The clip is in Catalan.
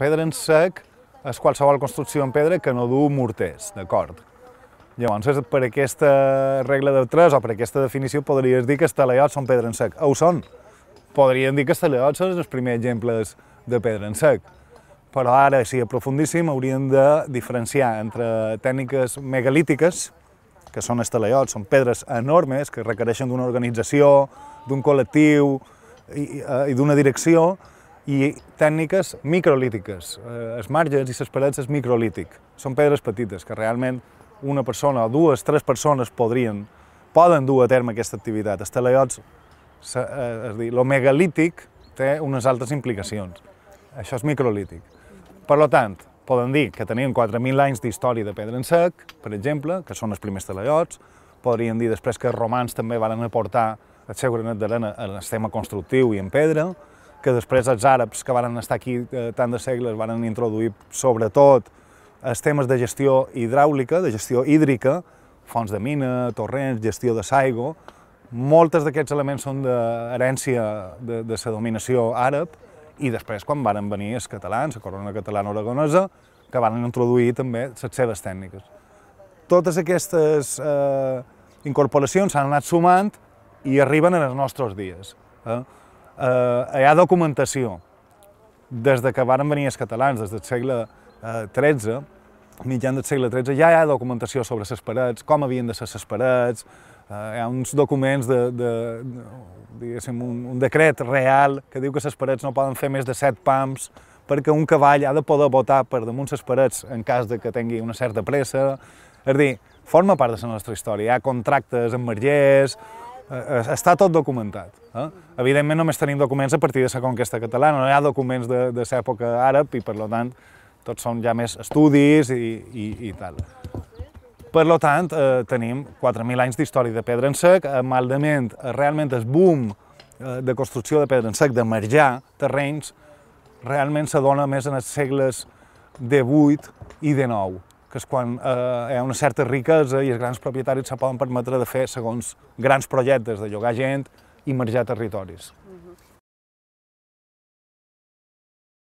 pedra en sec és qualsevol construcció en pedra que no du morters, d'acord? Llavors, per aquesta regla de 3 o per aquesta definició podries dir que els talaiots són pedra en sec. Ho són. Podríem dir que els talaiots són els primers exemples de pedra en sec. Però ara, si aprofundíssim, hauríem de diferenciar entre tècniques megalítiques, que són els talaiots, són pedres enormes que requereixen d'una organització, d'un col·lectiu i, i d'una direcció, i tècniques microlítiques. Eh, els marges i les parets és microlític. Són pedres petites que realment una persona o dues, tres persones podrien, poden dur a terme aquesta activitat. Els talaiots, eh, és a dir, el megalític té unes altres implicacions. Això és microlític. Per tant, poden dir que tenien 4.000 anys d'història de pedra en sec, per exemple, que són els primers talaiots, podrien dir després que els romans també van aportar el seu granet d'arena en el sistema constructiu i en pedra, que després els àrabs que van estar aquí eh, tant de segles van introduir sobretot els temes de gestió hidràulica, de gestió hídrica, fonts de mina, torrents, gestió de saigo. Moltes d'aquests elements són d'herència de, de la dominació àrab i després quan van venir els catalans, la corona catalana aragonesa, que van introduir també les seves tècniques. Totes aquestes eh, incorporacions s'han anat sumant i arriben en els nostres dies. Eh? Eh, hi ha documentació des de que van venir els catalans, des del segle XIII, eh, mitjan del segle XIII, ja hi ha documentació sobre les parets, com havien de ser les parets, eh, hi ha uns documents de, de, de un, un decret real que diu que les parets no poden fer més de set pams perquè un cavall ha de poder botar per damunt les parets en cas de que tingui una certa pressa. És a dir, forma part de la nostra història. Hi ha contractes amb mergers, Eh, està tot documentat. Eh? Evidentment només tenim documents a partir de la conquesta catalana, no hi ha documents de, de l'època àrab i per tant tots són ja més estudis i, i, i tal. Per tant, eh, tenim 4.000 anys d'història de pedra en sec, maldament, eh, realment el boom eh, de construcció de pedra en sec, de marjar terrenys, realment s'adona més en els segles XVIII i XIX que és quan eh, hi ha una certa riquesa i els grans propietaris se poden permetre de fer segons grans projectes de llogar gent i marjar territoris.